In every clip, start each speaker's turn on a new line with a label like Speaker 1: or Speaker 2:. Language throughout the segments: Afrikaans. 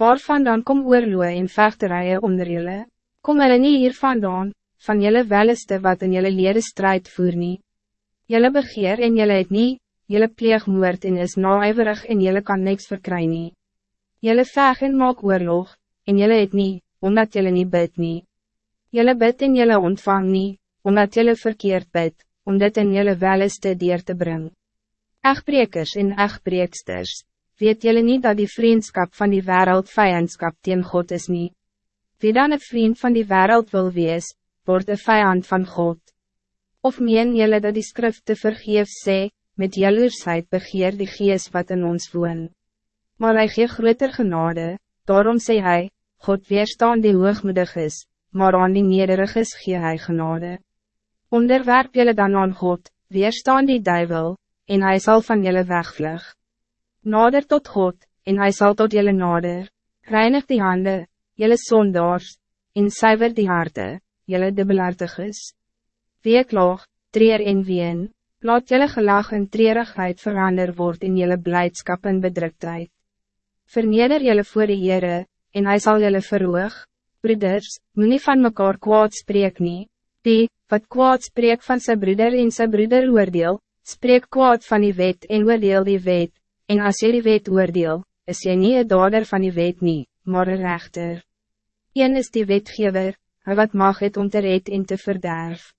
Speaker 1: Waarvan dan kom oorloe en vechterijen onder julle? Kom hulle nie hier vandaan, van julle welleste wat in julle lede strijd voer nie. Julle begeer en julle het nie, julle pleeg moord en is naaiverig en julle kan niks verkry nie. Julle veg en maak oorlog, en julle het nie, omdat julle nie bid nie. Julle bid en julle ontvang nie, omdat julle verkeerd bid, om dit in julle welleste dier te brengen. Echtbrekers en echtbreeksters, weet jullie niet dat die vriendschap van die wereld vijandskap tegen God is niet? Wie dan een vriend van die wereld wil wees, wordt een vijand van God. Of meen jullie dat die skrif te vergeef sê, met jaloersheid begeer die gees wat in ons woon. Maar hij gee groter genade, daarom sê hij, God weerstaan die hoogmoedig is, maar aan die nederig is gee hy genade. Onderwerp jullie dan aan God, weerstaan die duivel, en hij zal van jullie wegvlug. Nader tot God, en hij zal tot jullie nader. Reinig die handen, jullie zondaars, en zuiver die harte, jullie dubbelaartiges. Wie klaag, treer en ween, laat jullie gelag en treerigheid verander word in jullie blijdschap en bedruktheid. Verneder jullie voor de Heere, en hij zal jullie verhoog. Broeders, moet niet van mekaar kwaad spreek nie. Die, wat kwaad spreek van zijn broeder en zijn broeder oordeel, spreek kwaad van die wet en oordeel die wet, en als jy die wet oordeel, is jy nie een dader van die wet nie, maar een rechter. Een is die wetgever, hy wat mag het om te red en te verderf.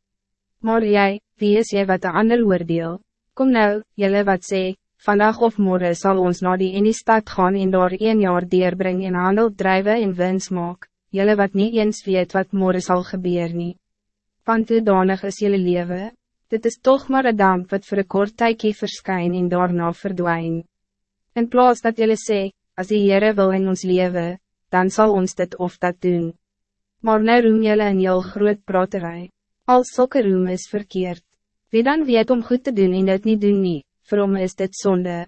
Speaker 1: Maar jij, wie is jy wat de ander oordeel? Kom nou, jylle wat sê, vandaag of morgen zal ons naar die in die stad gaan en daar een jaar deurbring en handel drijven en wins maak, jylle wat niet eens weet wat morgen zal gebeuren. Want danig is jylle leven, dit is toch maar een damp wat voor een kort tijdje verschijnt en daarna verdwijnt. In plaats dat jullie sê, als die Heere wil in ons leven, dan zal ons dit of dat doen. Maar nou roem jullie in jou groot praterij. Al sulke roem is verkeerd. Wie dan weet om goed te doen en dit niet doen nie, vir hom is dit zonde.